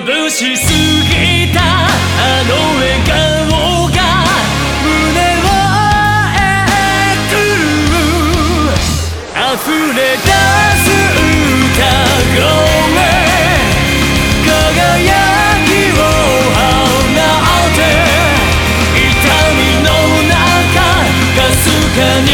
眩しすぎたあの笑顔が胸をえくる。溢れ出す歌声。輝きを放って。痛みの中かすかに